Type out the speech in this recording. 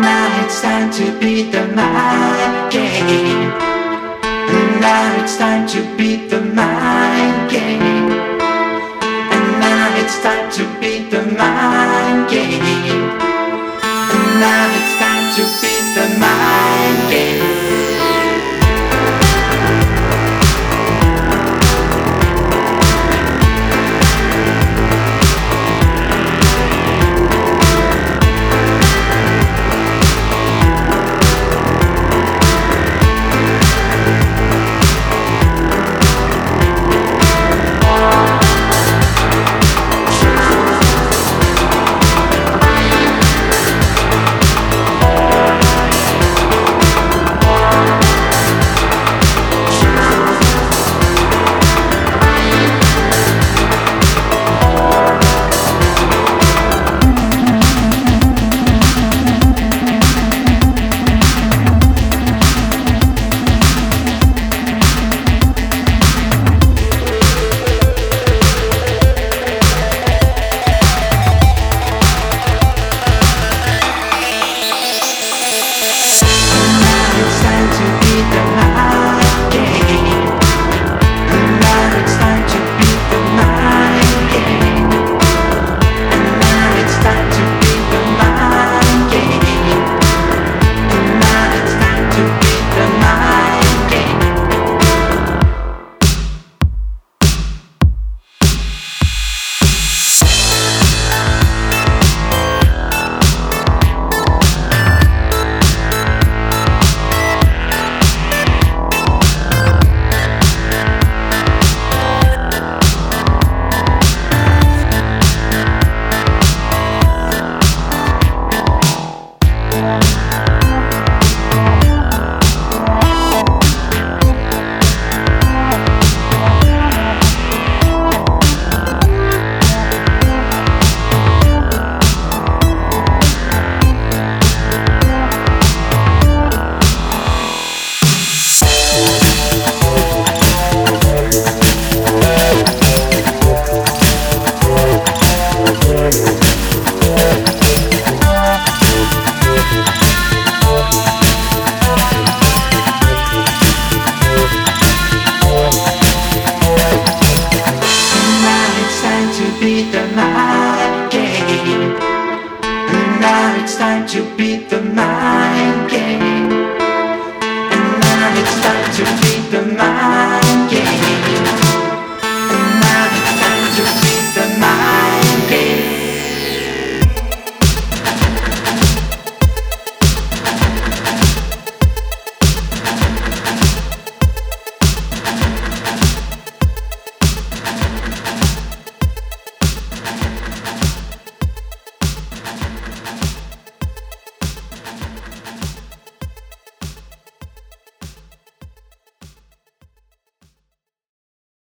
now it's time to beat the mind game. And now it's time to beat the mind game. And now it's time to beat the mind game. And now now it's time to beat the mind game. And now it's time to beat the mind